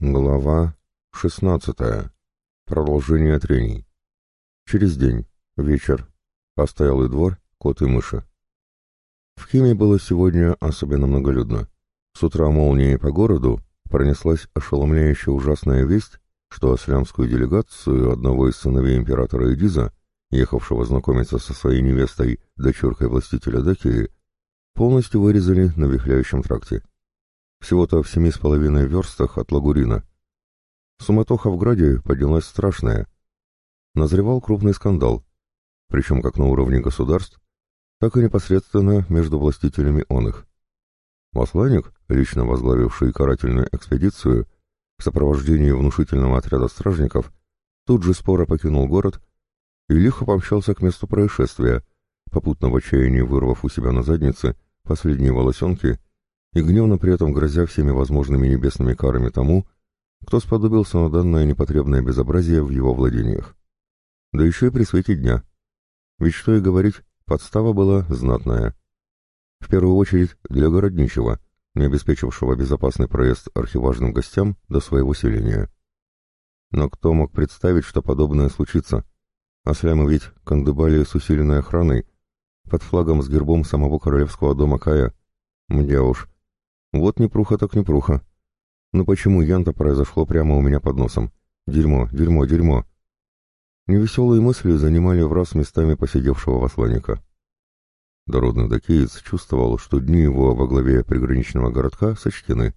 Глава 16. Продолжение трений. Через день. Вечер. Постоялый двор, кот и мыши. В Химе было сегодня особенно многолюдно. С утра молнией по городу пронеслась ошеломляющая ужасная весть, что аслямскую делегацию одного из сыновей императора Эдиза, ехавшего знакомиться со своей невестой, дочеркой властителя Дакии, полностью вырезали на вихляющем тракте всего-то в семи с половиной верстах от Лагурина. Суматоха в граде поднялась страшная. Назревал крупный скандал, причем как на уровне государств, так и непосредственно между властителями он их. Посланник, лично возглавивший карательную экспедицию, в сопровождении внушительного отряда стражников, тут же споро покинул город и лихо помчался к месту происшествия, попутно в отчаянии вырвав у себя на заднице последние волосенки и гневно при этом грозя всеми возможными небесными карами тому, кто сподобился на данное непотребное безобразие в его владениях. Да еще и при свете дня. Ведь что и говорить, подстава была знатная. В первую очередь для городничего, не обеспечившего безопасный проезд архиважным гостям до своего селения. Но кто мог представить, что подобное случится? Аслямы ведь кандыбали с усиленной охраной, под флагом с гербом самого королевского дома Кая. Мдя уж, вот непруха так непруха. Но почему Янта произошло прямо у меня под носом? Дерьмо, дерьмо, дерьмо. Невеселые мысли занимали в раз местами посидевшего посланника. Дородный докеец чувствовал, что дни его во главе приграничного городка сочтены.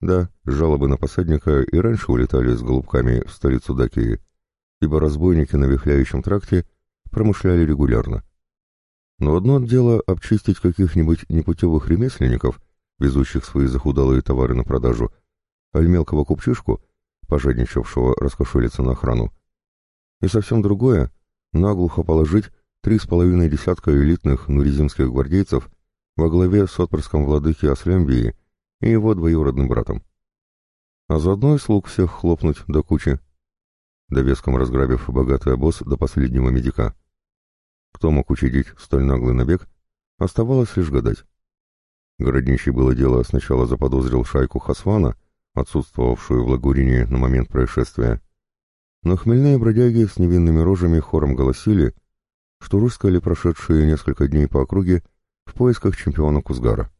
Да, жалобы на посадника и раньше улетали с голубками в столицу Дакии, ибо разбойники на вихляющем тракте промышляли регулярно. Но одно дело обчистить каких-нибудь непутевых ремесленников — везущих свои захудалые товары на продажу, аль мелкого купчишку, пожадничавшего раскошелиться на охрану. И совсем другое — наглухо положить три с половиной десятка элитных нуризимских гвардейцев во главе с отпрыском владыки Аслямбии и его двоюродным братом. А заодно и слуг всех хлопнуть до кучи, довеском разграбив богатый обоз до последнего медика. Кто мог учудить столь наглый набег, оставалось лишь гадать. Городничий было дело сначала заподозрил шайку Хасвана, отсутствовавшую в Лагурине на момент происшествия. Но хмельные бродяги с невинными рожами хором голосили, что рыскали прошедшие несколько дней по округе в поисках чемпиона Кузгара.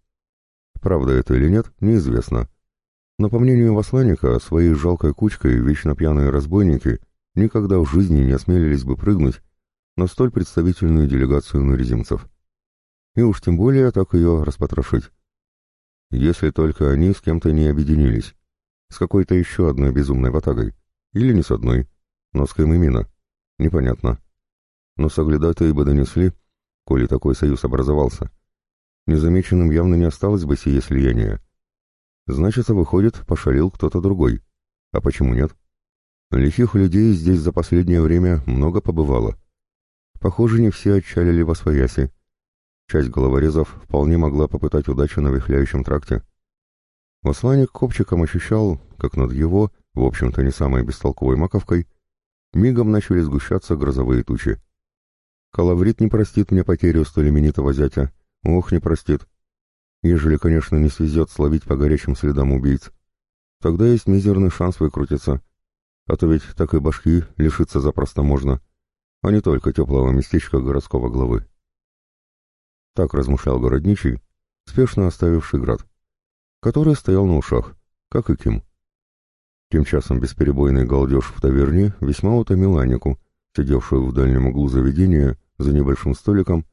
Правда это или нет, неизвестно. Но по мнению Васланика, своей жалкой кучкой вечно пьяные разбойники никогда в жизни не осмелились бы прыгнуть на столь представительную делегацию нурезимцев и уж тем более так ее распотрошить. Если только они с кем-то не объединились, с какой-то еще одной безумной ватагой, или не с одной, но с кем именно, непонятно. Но соглядатые бы донесли, коли такой союз образовался. Незамеченным явно не осталось бы сие слияние. Значит, выходит, пошалил кто-то другой. А почему нет? Лихих людей здесь за последнее время много побывало. Похоже, не все отчалили во свояси, Часть головорезов вполне могла попытать удачу на вихляющем тракте. Посланник копчиком ощущал, как над его, в общем-то не самой бестолковой маковкой, мигом начали сгущаться грозовые тучи. Калаврит не простит мне потерю столь именитого зятя. Ох, не простит. Ежели, конечно, не свезет словить по горячим следам убийц. Тогда есть мизерный шанс выкрутиться. А то ведь так и башки лишиться запросто можно, а не только теплого местечка городского главы. Так размышлял городничий, спешно оставивший град, который стоял на ушах, как и Ким. Тем часом бесперебойный галдеж в таверне весьма утомил Анику, сидевшую в дальнем углу заведения за небольшим столиком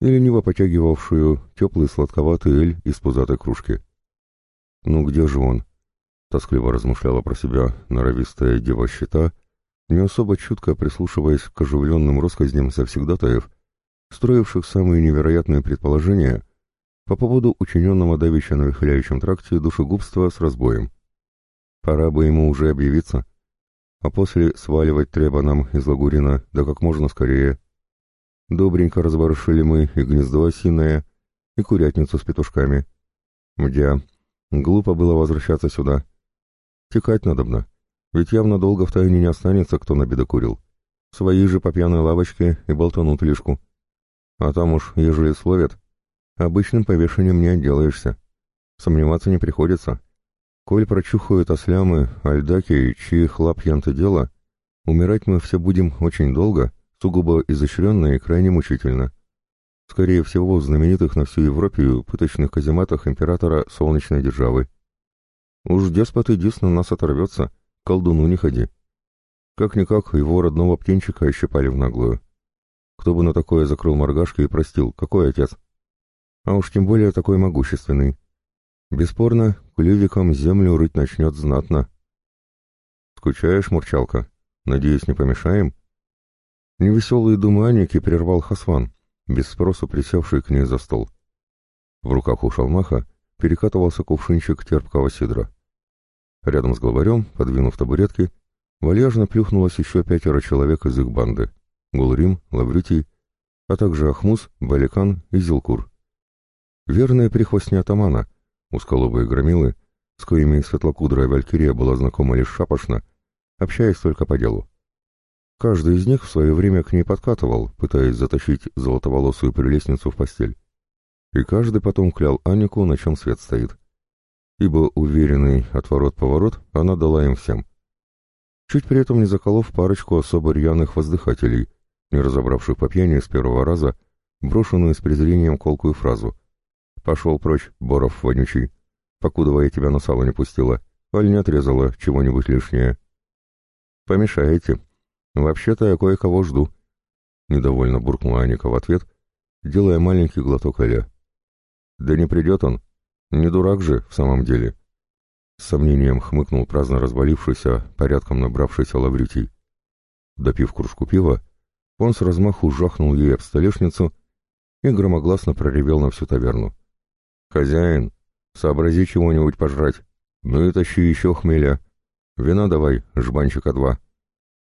и лениво потягивавшую теплый сладковатый эль из пузатой кружки. «Ну где же он?» — тоскливо размышляла про себя норовистая дева-щита, не особо чутко прислушиваясь к оживленным россказням завсегдатаев, строивших самые невероятные предположения по поводу учиненного давеча на вихляющем тракте душегубства с разбоем. Пора бы ему уже объявиться, а после сваливать треба нам из Лагурина, да как можно скорее. Добренько разворошили мы и гнездо осиное, и курятницу с петушками. Мдя, глупо было возвращаться сюда. Текать надобно, ведь явно долго в тайне не останется, кто набедокурил. Свои же по пьяной лавочке и болтанут лишку. А там уж, ежели словят, обычным повешением не отделаешься. Сомневаться не приходится. Коль прочухают ослямы, альдаки, чьих лап янты дело, умирать мы все будем очень долго, сугубо изощренно и крайне мучительно. Скорее всего, в знаменитых на всю Европе пыточных казематах императора Солнечной Державы. Уж деспот и дис на нас оторвется, колдуну не ходи. Как-никак, его родного птенчика ощипали в наглую. Кто бы на такое закрыл моргашки и простил, какой отец? А уж тем более такой могущественный. Бесспорно, клювиком землю рыть начнет знатно. «Скучаешь, Мурчалка? Надеюсь, не помешаем?» Невеселые думы Аники прервал Хасван, без спросу присевший к ней за стол. В руках у шалмаха перекатывался кувшинчик терпкого сидра. Рядом с главарем, подвинув табуретки, вальяжно плюхнулось еще пятеро человек из их банды — Гулрим, Лаврютий, а также Ахмус, Баликан и Зилкур. Верные прихвостни атамана, Узколобые громилы, с коими светлокудрая валькирия была знакома лишь шапошно, общаясь только по делу. Каждый из них в свое время к ней подкатывал, пытаясь затащить золотоволосую прелестницу в постель. И каждый потом клял Анику, на чем свет стоит. Ибо уверенный отворот-поворот она дала им всем. Чуть при этом не заколов парочку особо рьяных воздыхателей, не разобравших по пьяни с первого раза, брошенную с презрением колкую фразу «Пошел прочь, Боров вонючий, покуда я тебя на сало не пустила, аль не отрезала чего-нибудь лишнее». «Помешаете. Вообще-то я кое-кого жду», — недовольно буркнула Аника в ответ, делая маленький глоток Аля. «Да не придет он. Не дурак же, в самом деле». С сомнением хмыкнул праздно развалившийся, порядком набравшийся Лавритий. Допив кружку пива, он с размаху жахнул ей об столешницу и громогласно проревел на всю таверну. «Хозяин, сообрази чего-нибудь пожрать. Ну и тащи еще хмеля. Вина давай, жбанчика два.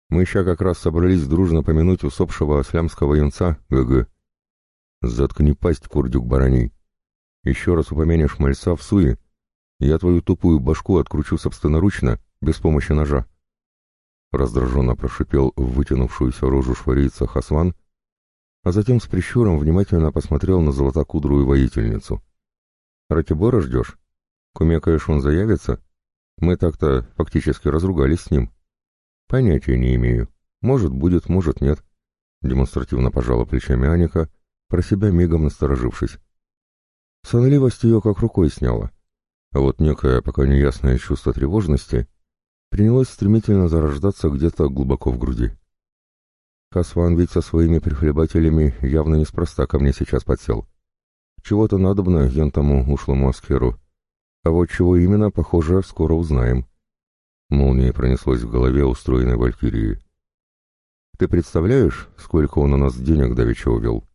Мы ща как раз собрались дружно помянуть усопшего ослямского юнца, ГГ. Заткни пасть, курдюк бараний. Еще раз упомянешь мальца в суе, я твою тупую башку откручу собственноручно, без помощи ножа. Раздраженно прошипел в вытянувшуюся рожу шварийца Хасван, а затем с прищуром внимательно посмотрел на золотокудрую воительницу. Ратибора ждешь? Кумекаешь, он заявится? Мы так-то фактически разругались с ним. Понятия не имею. Может, будет, может, нет. Демонстративно пожала плечами Аника, про себя мигом насторожившись. Сонливость ее как рукой сняла. А вот некое пока неясное чувство тревожности принялось стремительно зарождаться где-то глубоко в груди. Хасван ведь со своими прихлебателями явно неспроста ко мне сейчас подсел. Чего-то надобно ентому ушлому аскеру. А вот чего именно, похоже, скоро узнаем. Молния пронеслась в голове устроенной валькирии. «Ты представляешь, сколько он у нас денег давеча увел?»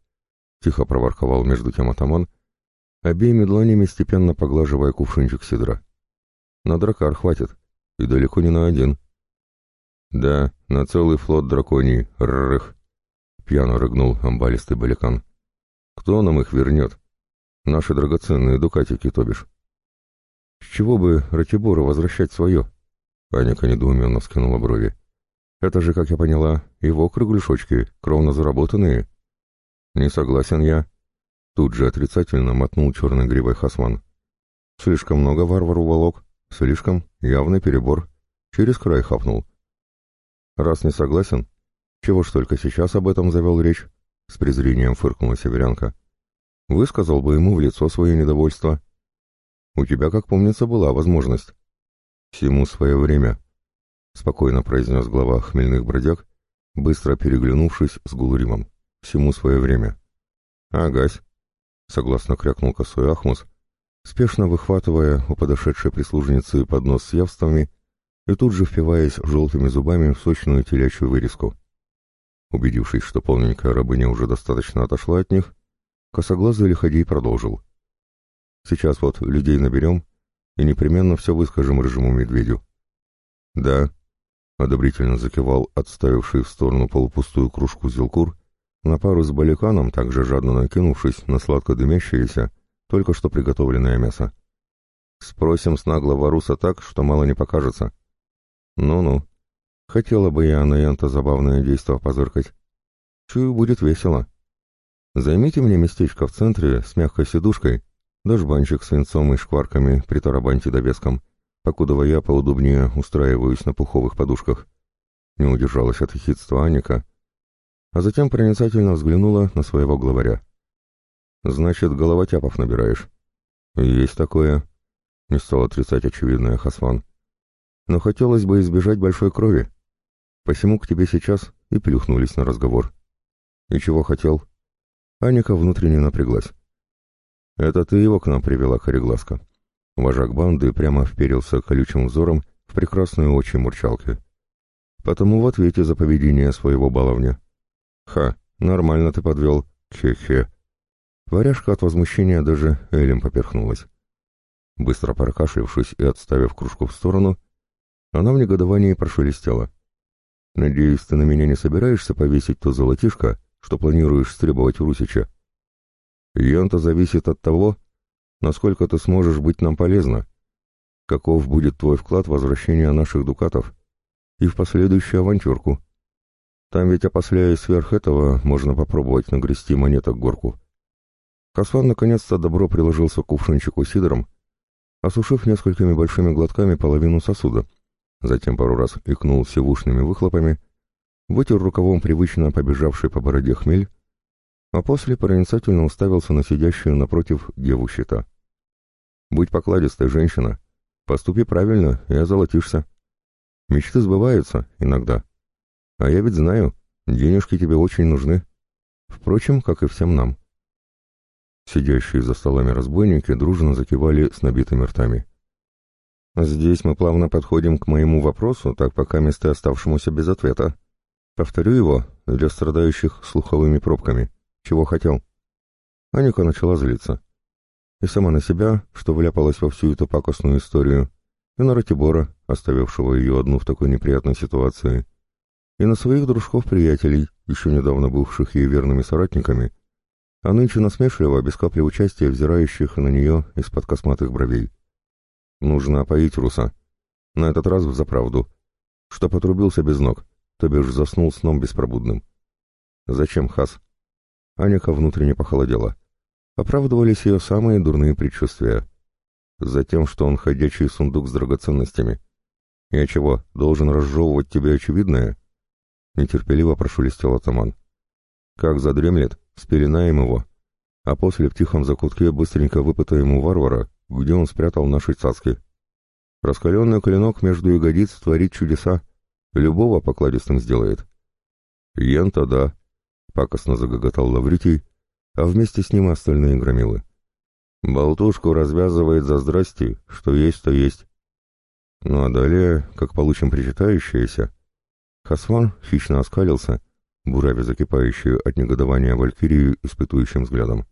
Тихо проворковал между тем атаман, обеими дланями степенно поглаживая кувшинчик сидра. «На дракар хватит, и далеко не на один». «Да, на целый флот драконий, ррых!» — пьяно рыгнул амбалистый баликан. «Кто нам их вернет?» Наши драгоценные дукатики, то бишь. С чего бы Ратибору возвращать свое? Аника недоуменно скинула брови. Это же, как я поняла, его кругляшочки, кровно заработанные. Не согласен я. Тут же отрицательно мотнул черной гривой Хасман. Слишком много варвар уволок, слишком, явный перебор. Через край хапнул. Раз не согласен, чего ж только сейчас об этом завел речь? С презрением фыркнула северянка высказал бы ему в лицо свое недовольство. У тебя, как помнится, была возможность. Всему свое время, — спокойно произнес глава хмельных бродяг, быстро переглянувшись с Гулуримом. Всему свое время. Агась, — согласно крякнул косой Ахмус, спешно выхватывая у подошедшей прислужницы поднос с явствами и тут же впиваясь желтыми зубами в сочную телячью вырезку. Убедившись, что полненькая рабыня уже достаточно отошла от них, Косоглазый лиходей продолжил. «Сейчас вот людей наберем и непременно все выскажем рыжему медведю». «Да», — одобрительно закивал отставивший в сторону полупустую кружку Зилкур, на пару с Баликаном, также жадно накинувшись на сладко дымящееся, только что приготовленное мясо. «Спросим с наглого руса так, что мало не покажется». «Ну-ну, хотела бы я на Янта забавное действо позыркать. Чую, будет весело». Займите мне местечко в центре с мягкой сидушкой, да жбанчик с венцом и шкварками при тарабанте довеском. покуда я поудобнее устраиваюсь на пуховых подушках. Не удержалась от хитства Аника, а затем проницательно взглянула на своего главаря. «Значит, головотяпов набираешь?» «Есть такое», — не стал отрицать очевидное Хасван. «Но хотелось бы избежать большой крови. Посему к тебе сейчас и плюхнулись на разговор». «И чего хотел?» Аника внутренне напряглась. «Это ты его к нам привела, Корегласка». Вожак банды прямо вперился колючим взором в прекрасные очи мурчалки. Потому в ответе за поведение своего баловня. «Ха, нормально ты подвел, хе-хе». Варяжка от возмущения даже Элем поперхнулась. Быстро прокашлившись и отставив кружку в сторону, она в негодовании прошелестела. «Надеюсь, ты на меня не собираешься повесить то золотишко, что планируешь стребовать у Русича?» «Янта зависит от того, насколько ты сможешь быть нам полезна, каков будет твой вклад в возвращение наших дукатов и в последующую авантюрку. Там ведь опосля и сверх этого можно попробовать нагрести монеток горку. Хасан наконец-то добро приложился к кувшинчику сидором, осушив несколькими большими глотками половину сосуда, затем пару раз икнул сивушными выхлопами, вытер рукавом привычно побежавший по бороде хмель, а после проницательно уставился на сидящую напротив деву щита. «Будь покладистой, женщина. Поступи правильно и озолотишься. Мечты сбываются иногда. А я ведь знаю, денежки тебе очень нужны. Впрочем, как и всем нам. Сидящие за столами разбойники дружно закивали с набитыми ртами. Здесь мы плавно подходим к моему вопросу, так пока месты оставшемуся без ответа. Повторю его для страдающих слуховыми пробками. Чего хотел? Аника начала злиться. И сама на себя, что вляпалась во всю эту пакостную историю, и на Ратибора, оставившего ее одну в такой неприятной ситуации, и на своих дружков-приятелей, еще недавно бывших ей верными соратниками, а нынче насмешливо, без капли участия, взирающих на нее из-под косматых бровей. Нужно опоить Руса. На этот раз взаправду. Что потрубился без ног, то бишь заснул сном беспробудным. Зачем, Хас? Аника внутренне похолодела. Оправдывались ее самые дурные предчувствия. Затем, что он ходячий сундук с драгоценностями. Я чего, должен разжевывать тебе очевидное? Нетерпеливо прошелестел атаман. Как задремлет, спеленаем его, а после в тихом закутке быстренько выпытаем у варвара, где он спрятал наши цацки. Раскаленный клинок между ягодиц творит чудеса, любого покладистым сделает. Ента, да, пакостно загоготал Лавритий, а вместе с ним остальные громилы. Болтушку развязывает за здрасти, что есть, то есть. Ну а далее, как получим причитающееся, Хасван хищно оскалился, буравя закипающую от негодования Валькирию испытующим взглядом.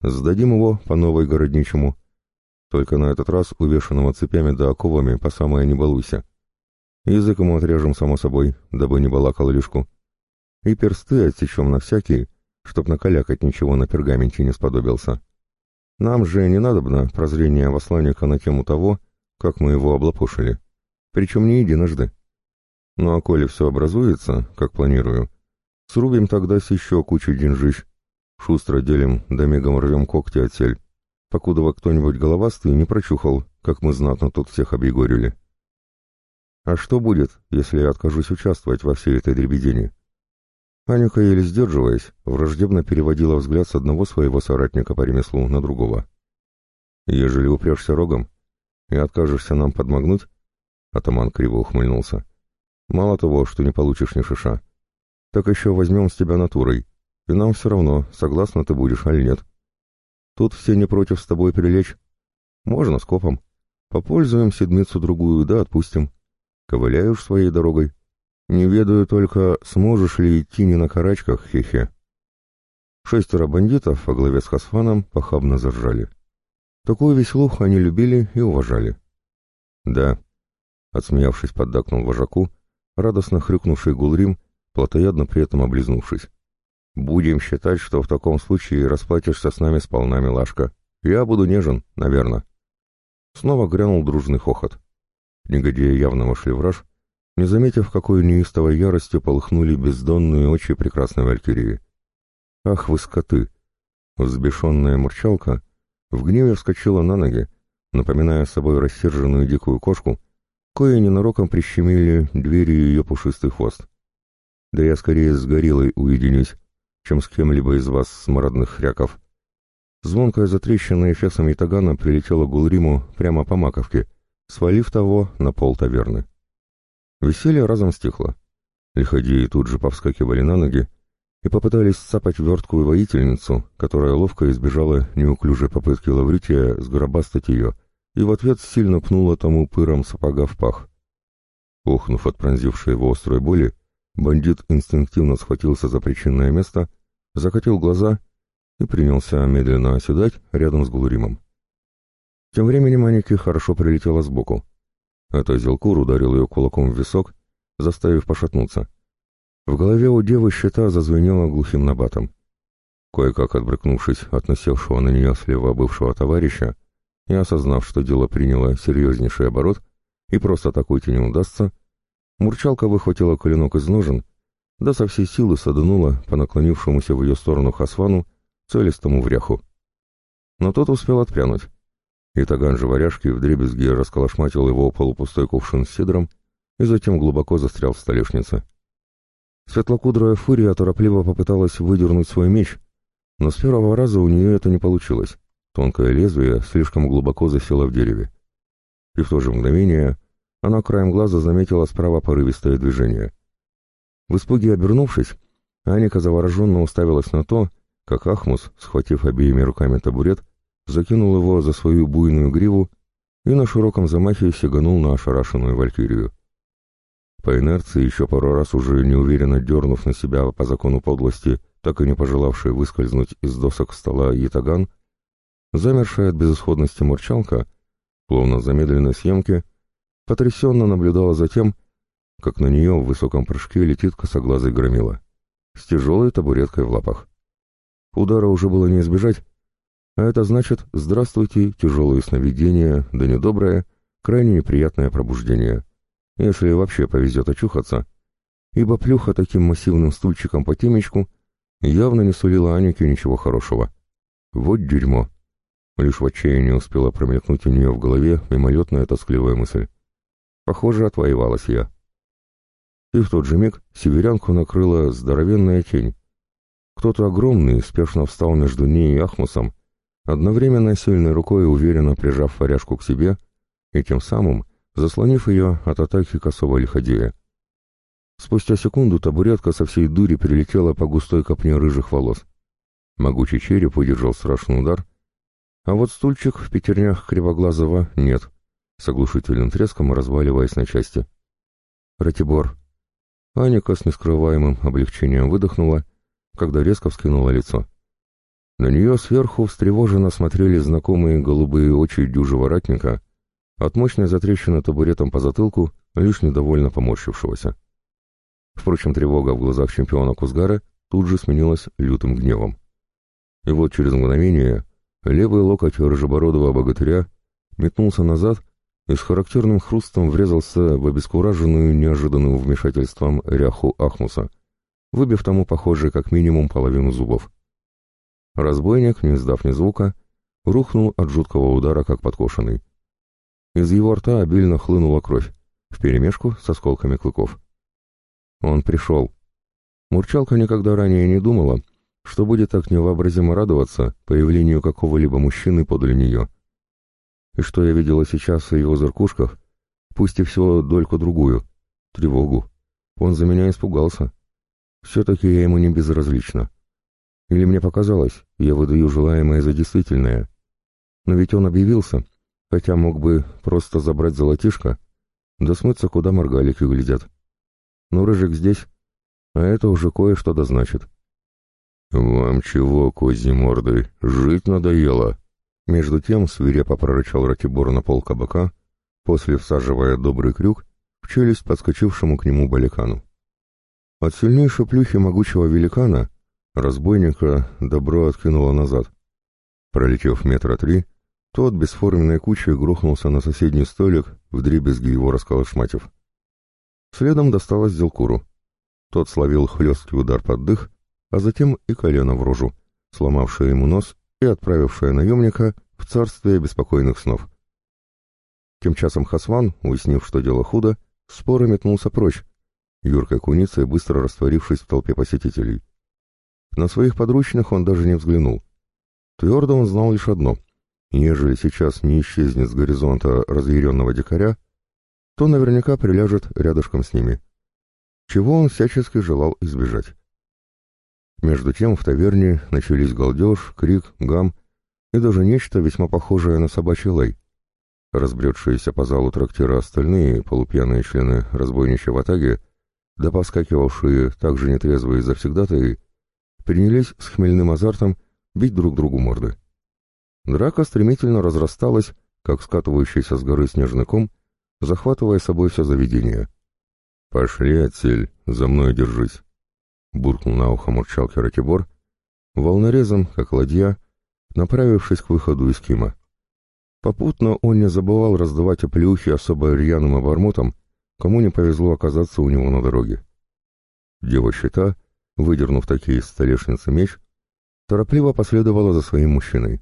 «Сдадим его по новой городничему, только на этот раз увешанного цепями да оковами по самое не балуйся. Язык ему отрежем, само собой, дабы не балакал лишку. И персты отсечем на всякий, чтоб накалякать ничего на пергаменте не сподобился. Нам же не надобно прозрение посланника на тему того, как мы его облапошили. Причем не единожды. Ну а коли все образуется, как планирую, срубим тогда с еще кучу деньжищ, шустро делим да мигом рвем когти от сель, покудова кто-нибудь головастый не прочухал, как мы знатно тут всех объегорили. А что будет, если я откажусь участвовать во всей этой дребедени? Анюка, еле сдерживаясь, враждебно переводила взгляд с одного своего соратника по ремеслу на другого. «Ежели упрешься рогом и откажешься нам подмогнуть», — атаман криво ухмыльнулся, Мало того, что не получишь ни шиша, так еще возьмем с тебя натурой, и нам все равно, согласна ты будешь, или нет. Тут все не против с тобой прилечь. Можно скопом. Попользуем седмицу-другую, да отпустим. Ковыляешь своей дорогой. Не ведаю только, сможешь ли идти не на карачках, хе-хе. Шестеро бандитов во главе с Хасфаном похабно заржали. Такую веселуху они любили и уважали. Да, отсмеявшись, поддакнул вожаку, радостно хрюкнувший Гулрим, плотоядно при этом облизнувшись. «Будем считать, что в таком случае расплатишься с нами сполна, милашка. Я буду нежен, наверное». Снова грянул дружный хохот. Негодяи явно вошли в раж, не заметив, какой неистовой яростью полыхнули бездонные очи прекрасной валькирии. «Ах вы скоты!» Взбешенная мурчалка в гневе вскочила на ноги, напоминая собой рассерженную дикую кошку, кое ненароком прищемили двери ее пушистый хвост. Да я скорее с гориллой уединюсь, чем с кем-либо из вас, смородных хряков. Звонкая затрещина эфесом ятагана прилетела Гулриму прямо по маковке, свалив того на пол таверны. Веселье разом стихло. Лиходеи тут же повскакивали на ноги и попытались сцапать верткую воительницу, которая ловко избежала неуклюжей попытки Лаврития сгробастать ее и в ответ сильно пнула тому пыром сапога в пах. Охнув от пронзившей его острой боли, бандит инстинктивно схватился за причинное место, закатил глаза и принялся медленно оседать рядом с Гулуримом. Тем временем Анике хорошо прилетела сбоку. Это Зелкур ударил ее кулаком в висок, заставив пошатнуться. В голове у девы щита зазвенело глухим набатом. Кое-как отбрыкнувшись от насевшего на нее слева бывшего товарища и осознав, что дело приняло серьезнейший оборот и просто так уйти не удастся, Мурчалка выхватила клинок из ножен, да со всей силы саданула по наклонившемуся в ее сторону Хасвану целистому вряху. Но тот успел отпрянуть. И таган же варяжки вдребезги расколошматил его полупустой кувшин с сидром и затем глубоко застрял в столешнице. Светлокудрая фурия торопливо попыталась выдернуть свой меч, но с первого раза у нее это не получилось. Тонкое лезвие слишком глубоко засело в дереве. И в то же мгновение она краем глаза заметила справа порывистое движение. В испуге обернувшись, Аника завороженно уставилась на то, как Ахмус, схватив обеими руками табурет, закинул его за свою буйную гриву и на широком замахе сиганул на ошарашенную валькирию. По инерции, еще пару раз уже неуверенно дернув на себя по закону подлости, так и не пожелавший выскользнуть из досок стола Ятаган, замершая от безысходности мурчалка, словно замедленной съемки, потрясенно наблюдала за тем, как на нее в высоком прыжке летит косоглазый громила, с тяжелой табуреткой в лапах. Удара уже было не избежать, а это значит «здравствуйте, тяжелые сновидения, да недоброе, крайне неприятное пробуждение», если вообще повезет очухаться, ибо плюха таким массивным стульчиком по темечку явно не сулила Анике ничего хорошего. Вот дерьмо. Лишь в отчаянии успела промелькнуть у нее в голове мимолетная тоскливая мысль. Похоже, отвоевалась я. И в тот же миг северянку накрыла здоровенная тень, кто-то огромный спешно встал между ней и Ахмусом, одновременно сильной рукой уверенно прижав варяжку к себе и тем самым заслонив ее от атаки косого лиходея. Спустя секунду табуретка со всей дури перелетела по густой копне рыжих волос. Могучий череп выдержал страшный удар, а вот стульчик в пятернях Кривоглазого нет, с оглушительным треском разваливаясь на части. Ратибор. Аника с нескрываемым облегчением выдохнула когда резко вскинула лицо. На нее сверху встревоженно смотрели знакомые голубые очи дюжего ратника, от мощной затрещины табуретом по затылку, лишь недовольно поморщившегося. Впрочем, тревога в глазах чемпиона Кузгара тут же сменилась лютым гневом. И вот через мгновение левый локоть рыжебородого богатыря метнулся назад и с характерным хрустом врезался в обескураженную неожиданным вмешательством ряху Ахмуса, выбив тому, похоже, как минимум половину зубов. Разбойник, не издав ни звука, рухнул от жуткого удара, как подкошенный. Из его рта обильно хлынула кровь, вперемешку с осколками клыков. Он пришел. Мурчалка никогда ранее не думала, что будет так невообразимо радоваться появлению какого-либо мужчины подле нее. И что я видела сейчас в его зеркушках, пусть и всего дольку-другую, тревогу. Он за меня испугался. Все-таки я ему не безразлична. Или мне показалось, я выдаю желаемое за действительное. Но ведь он объявился, хотя мог бы просто забрать золотишко, да смыться, куда моргалики глядят. Но Рыжик здесь, а это уже кое-что дозначит. «Вам чего, козьи морды, жить надоело?» Между тем свирепо прорычал Ратибор на пол кабака, после всаживая добрый крюк в челюсть подскочившему к нему баликану. От сильнейшей плюхи могучего великана разбойника добро откинуло назад. Пролетев метра три, тот бесформенной кучей грохнулся на соседний столик, вдребезги его расколошматив. Следом досталось Зелкуру. Тот словил хлесткий удар под дых, а затем и колено в рожу, сломавшее ему нос и отправившее наемника в царствие беспокойных снов. Тем часом Хасван, уяснив, что дело худо, споро метнулся прочь, юркой куницей быстро растворившись в толпе посетителей. На своих подручных он даже не взглянул. Твердо он знал лишь одно — ежели сейчас не исчезнет с горизонта разъяренного дикаря, то наверняка приляжет рядышком с ними, чего он всячески желал избежать. Между тем в таверне начались галдеж, крик, гам и даже нечто весьма похожее на собачий лай. Разбредшиеся по залу трактира остальные полупьяные члены разбойничьей ватаги, да повскакивавшие также нетрезвые завсегдатые, принялись с хмельным азартом бить друг другу морды. Драка стремительно разрасталась, как скатывающийся с горы снежный ком, захватывая собой все заведение. «Пошли, отсель, за мной держись!» — буркнул на ухо мурчалки Ратибор, волнорезом, как ладья, направившись к выходу из Кима. Попутно он не забывал раздавать оплеухи особо рьяным обормотам, кому не повезло оказаться у него на дороге. Дева-щита, выдернув такие из столешницы меч, торопливо последовала за своим мужчиной.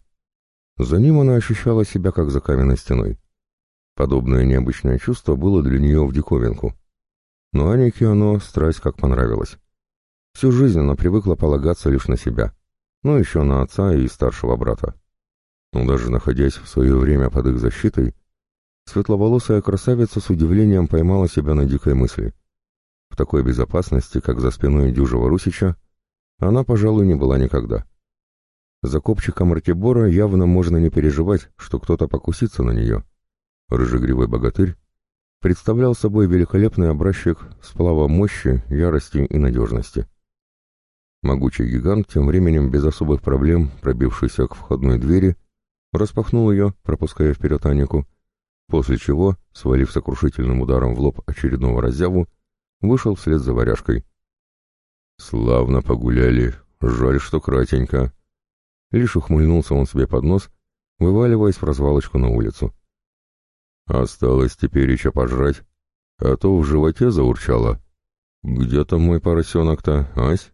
За ним она ощущала себя как за каменной стеной. Подобное необычное чувство было для нее в диковинку. Но Анике оно страсть как понравилось. Всю жизнь она привыкла полагаться лишь на себя, ну еще на отца и старшего брата. Но даже находясь в свое время под их защитой, светловолосая красавица с удивлением поймала себя на дикой мысли. В такой безопасности, как за спиной дюжего Русича, она, пожалуй, не была никогда. За копчиком Ратибора явно можно не переживать, что кто-то покусится на нее. Рыжегривый богатырь представлял собой великолепный образчик сплава мощи, ярости и надежности. Могучий гигант, тем временем без особых проблем, пробившийся к входной двери, распахнул ее, пропуская вперед Анику, после чего, свалив сокрушительным ударом в лоб очередного раззяву, вышел вслед за варяжкой. «Славно погуляли, жаль, что кратенько», Лишь ухмыльнулся он себе под нос, вываливаясь в развалочку на улицу. «Осталось теперь еще пожрать, а то в животе заурчало. Где там мой поросенок-то, ась?»